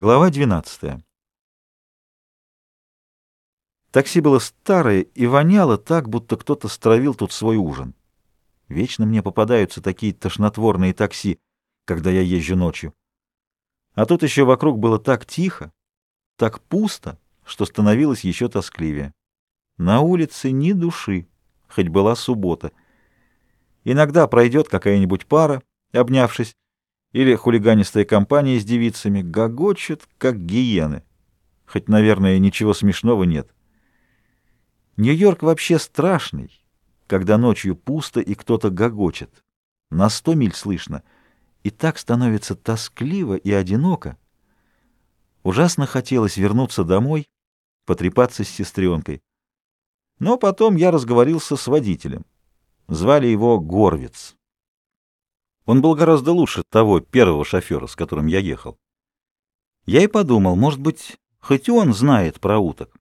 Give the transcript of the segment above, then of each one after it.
Глава 12. Такси было старое и воняло так, будто кто-то стравил тут свой ужин. Вечно мне попадаются такие тошнотворные такси, когда я езжу ночью. А тут еще вокруг было так тихо, так пусто, что становилось еще тоскливее. На улице ни души, хоть была суббота. Иногда пройдет какая-нибудь пара, обнявшись, или хулиганистая компания с девицами гогочет, как гиены. Хоть, наверное, ничего смешного нет. Нью-Йорк вообще страшный, когда ночью пусто и кто-то гогочет. На сто миль слышно. И так становится тоскливо и одиноко. Ужасно хотелось вернуться домой, потрепаться с сестренкой. Но потом я разговорился с водителем. Звали его Горвиц. Он был гораздо лучше того первого шофера, с которым я ехал. Я и подумал, может быть, хоть он знает про уток.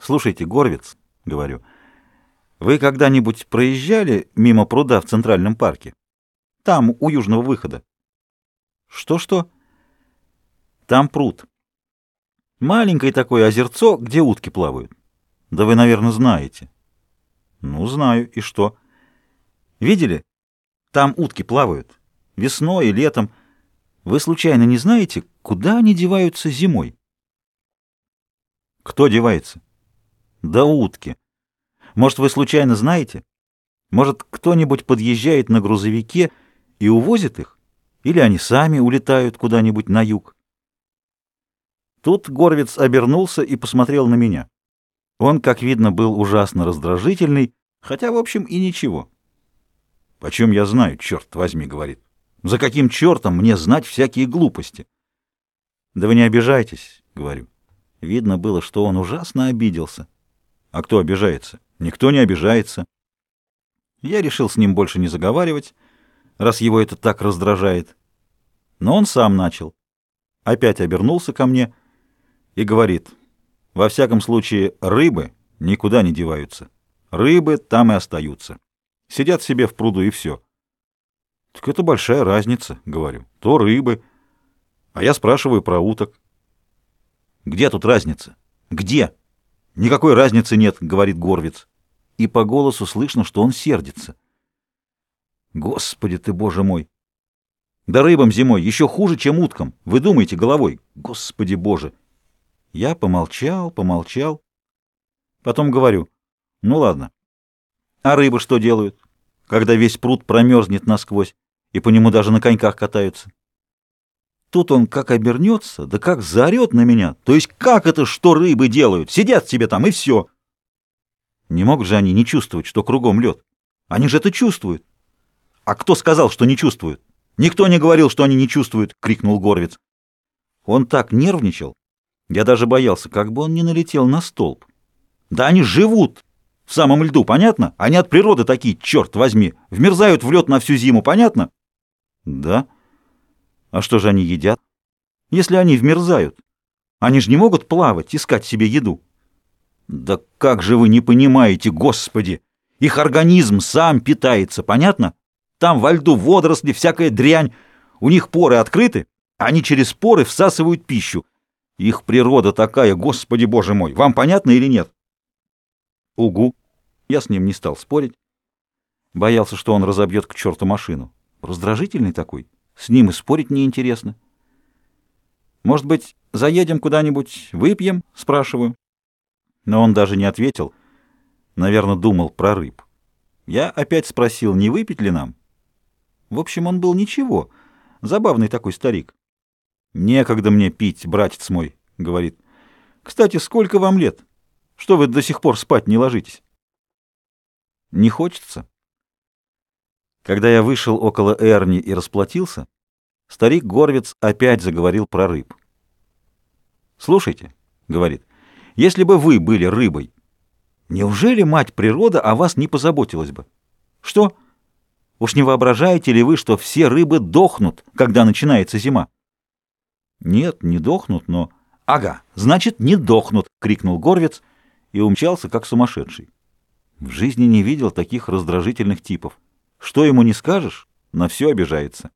«Слушайте, Горвиц», — говорю, — «вы когда-нибудь проезжали мимо пруда в Центральном парке? Там, у южного выхода». «Что-что?» «Там пруд. Маленькое такое озерцо, где утки плавают. Да вы, наверное, знаете». «Ну, знаю. И что?» «Видели?» Там утки плавают. Весной и летом. Вы случайно не знаете, куда они деваются зимой? Кто девается? Да утки. Может, вы случайно знаете? Может, кто-нибудь подъезжает на грузовике и увозит их? Или они сами улетают куда-нибудь на юг? Тут Горвиц обернулся и посмотрел на меня. Он, как видно, был ужасно раздражительный, хотя, в общем, и ничего. — Почем я знаю, черт возьми, — говорит. — За каким чертом мне знать всякие глупости? — Да вы не обижайтесь, — говорю. Видно было, что он ужасно обиделся. А кто обижается? Никто не обижается. Я решил с ним больше не заговаривать, раз его это так раздражает. Но он сам начал. Опять обернулся ко мне и говорит, во всяком случае, рыбы никуда не деваются. Рыбы там и остаются. Сидят себе в пруду и все. Так это большая разница, говорю. То рыбы. А я спрашиваю про уток. Где тут разница? Где? Никакой разницы нет, говорит Горвиц. И по голосу слышно, что он сердится. Господи ты, боже мой! Да рыбам зимой еще хуже, чем уткам. Вы думаете головой? Господи боже! Я помолчал, помолчал. Потом говорю, ну ладно. А рыбы что делают, когда весь пруд промерзнет насквозь, и по нему даже на коньках катаются? Тут он как обернется, да как заорет на меня. То есть как это, что рыбы делают? Сидят себе там, и все. Не могут же они не чувствовать, что кругом лед. Они же это чувствуют. А кто сказал, что не чувствуют? Никто не говорил, что они не чувствуют, крикнул Горвиц. Он так нервничал. Я даже боялся, как бы он не налетел на столб. Да они живут, в самом льду, понятно? Они от природы такие, черт возьми, вмерзают в лед на всю зиму, понятно? Да. А что же они едят? Если они вмерзают, они же не могут плавать, искать себе еду. Да как же вы не понимаете, господи! Их организм сам питается, понятно? Там во льду водоросли, всякая дрянь. У них поры открыты, они через поры всасывают пищу. Их природа такая, господи боже мой, вам понятно или нет? Угу. Я с ним не стал спорить. Боялся, что он разобьет к черту машину. Раздражительный такой. С ним и спорить неинтересно. «Может быть, заедем куда-нибудь, выпьем?» — спрашиваю. Но он даже не ответил. Наверное, думал про рыб. Я опять спросил, не выпить ли нам. В общем, он был ничего. Забавный такой старик. «Некогда мне пить, братец мой», — говорит. «Кстати, сколько вам лет?» Что вы до сих пор спать не ложитесь? Не хочется. Когда я вышел около Эрни и расплатился, старик Горвец опять заговорил про рыб. «Слушайте», — говорит, — «если бы вы были рыбой, неужели мать природа о вас не позаботилась бы? Что? Уж не воображаете ли вы, что все рыбы дохнут, когда начинается зима?» «Нет, не дохнут, но...» «Ага, значит, не дохнут!» — крикнул Горвец — и умчался, как сумасшедший. В жизни не видел таких раздражительных типов. Что ему не скажешь, на все обижается.